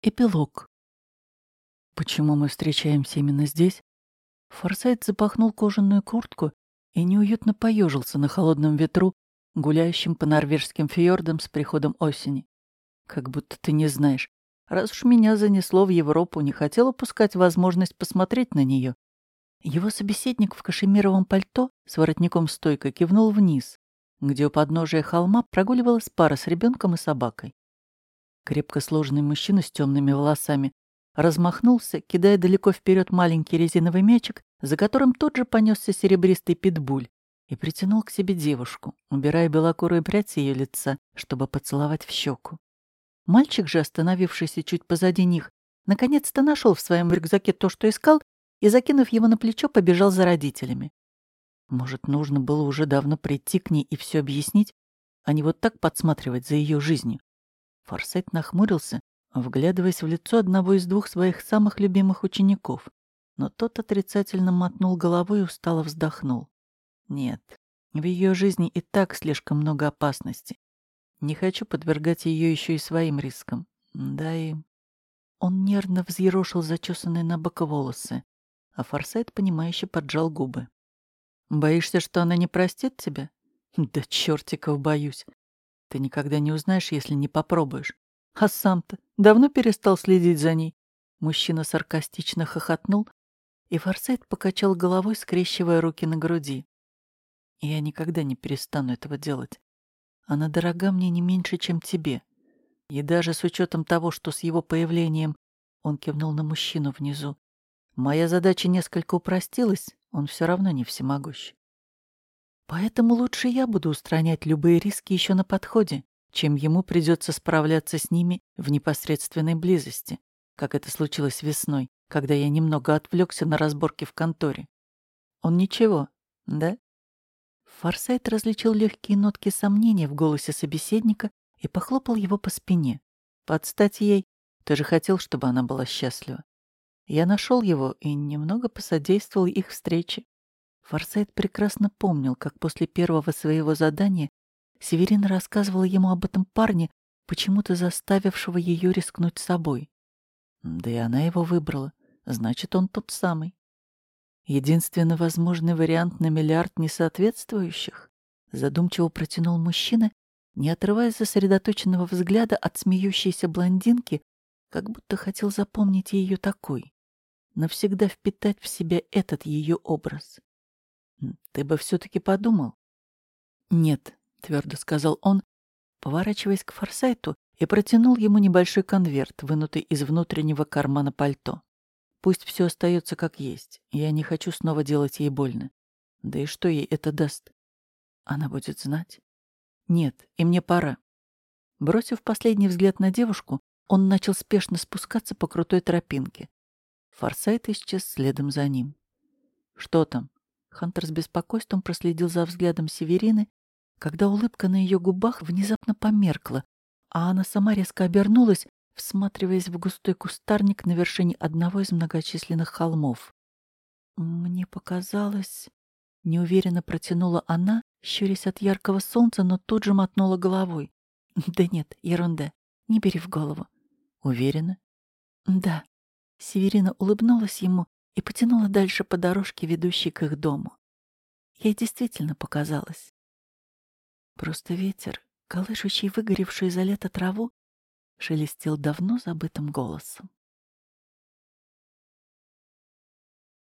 Эпилог. Почему мы встречаемся именно здесь? Форсайт запахнул кожаную куртку и неуютно поежился на холодном ветру, гуляющем по норвежским фьордам с приходом осени. Как будто ты не знаешь. Раз уж меня занесло в Европу, не хотел упускать возможность посмотреть на нее. Его собеседник в кашемировом пальто с воротником стойко кивнул вниз, где у подножия холма прогуливалась пара с ребенком и собакой. Крепко сложенный мужчина с темными волосами размахнулся, кидая далеко вперед маленький резиновый мячик, за которым тот же понесся серебристый питбуль, и притянул к себе девушку, убирая белокурую прядь с ее лица, чтобы поцеловать в щеку. Мальчик же, остановившийся чуть позади них, наконец-то нашел в своем рюкзаке то, что искал, и, закинув его на плечо, побежал за родителями. Может, нужно было уже давно прийти к ней и все объяснить, а не вот так подсматривать за ее жизнью. Форсайт нахмурился, вглядываясь в лицо одного из двух своих самых любимых учеников. Но тот отрицательно мотнул головой и устало вздохнул. Нет, в ее жизни и так слишком много опасностей. Не хочу подвергать ее еще и своим рискам. Да и... Он нервно взъерошил зачесанные на бок волосы, а Форсайт, понимающе поджал губы. «Боишься, что она не простит тебя?» «Да чертиков боюсь. Ты никогда не узнаешь, если не попробуешь. А сам-то давно перестал следить за ней?» Мужчина саркастично хохотнул, и Форсайт покачал головой, скрещивая руки на груди. «Я никогда не перестану этого делать. Она дорога мне не меньше, чем тебе. И даже с учетом того, что с его появлением он кивнул на мужчину внизу. Моя задача несколько упростилась, он все равно не всемогущ. Поэтому лучше я буду устранять любые риски еще на подходе, чем ему придется справляться с ними в непосредственной близости, как это случилось весной, когда я немного отвлекся на разборки в конторе. Он ничего, да? Форсайт различил легкие нотки сомнения в голосе собеседника и похлопал его по спине. Подстать ей. Ты же хотел, чтобы она была счастлива. Я нашел его и немного посодействовал их встрече. Форсайт прекрасно помнил, как после первого своего задания Северина рассказывала ему об этом парне, почему-то заставившего ее рискнуть собой. Да и она его выбрала, значит, он тот самый. Единственно возможный вариант на миллиард несоответствующих, задумчиво протянул мужчина, не отрывая сосредоточенного взгляда от смеющейся блондинки, как будто хотел запомнить ее такой, навсегда впитать в себя этот ее образ. Ты бы все-таки подумал. Нет, твердо сказал он, поворачиваясь к Форсайту и протянул ему небольшой конверт, вынутый из внутреннего кармана пальто. Пусть все остается как есть. Я не хочу снова делать ей больно. Да и что ей это даст? Она будет знать. Нет, и мне пора. Бросив последний взгляд на девушку, он начал спешно спускаться по крутой тропинке. Форсайт исчез следом за ним. «Что там?» Хантер с беспокойством проследил за взглядом Северины, когда улыбка на ее губах внезапно померкла, а она сама резко обернулась, всматриваясь в густой кустарник на вершине одного из многочисленных холмов. «Мне показалось...» — неуверенно протянула она, щурясь от яркого солнца, но тут же мотнула головой. «Да нет, ерунда. Не бери в голову». «Уверена?» «Да». Северина улыбнулась ему и потянула дальше по дорожке, ведущей к их дому. Ей действительно показалось. Просто ветер, колышущий выгоревшую за лето траву, шелестел давно забытым голосом.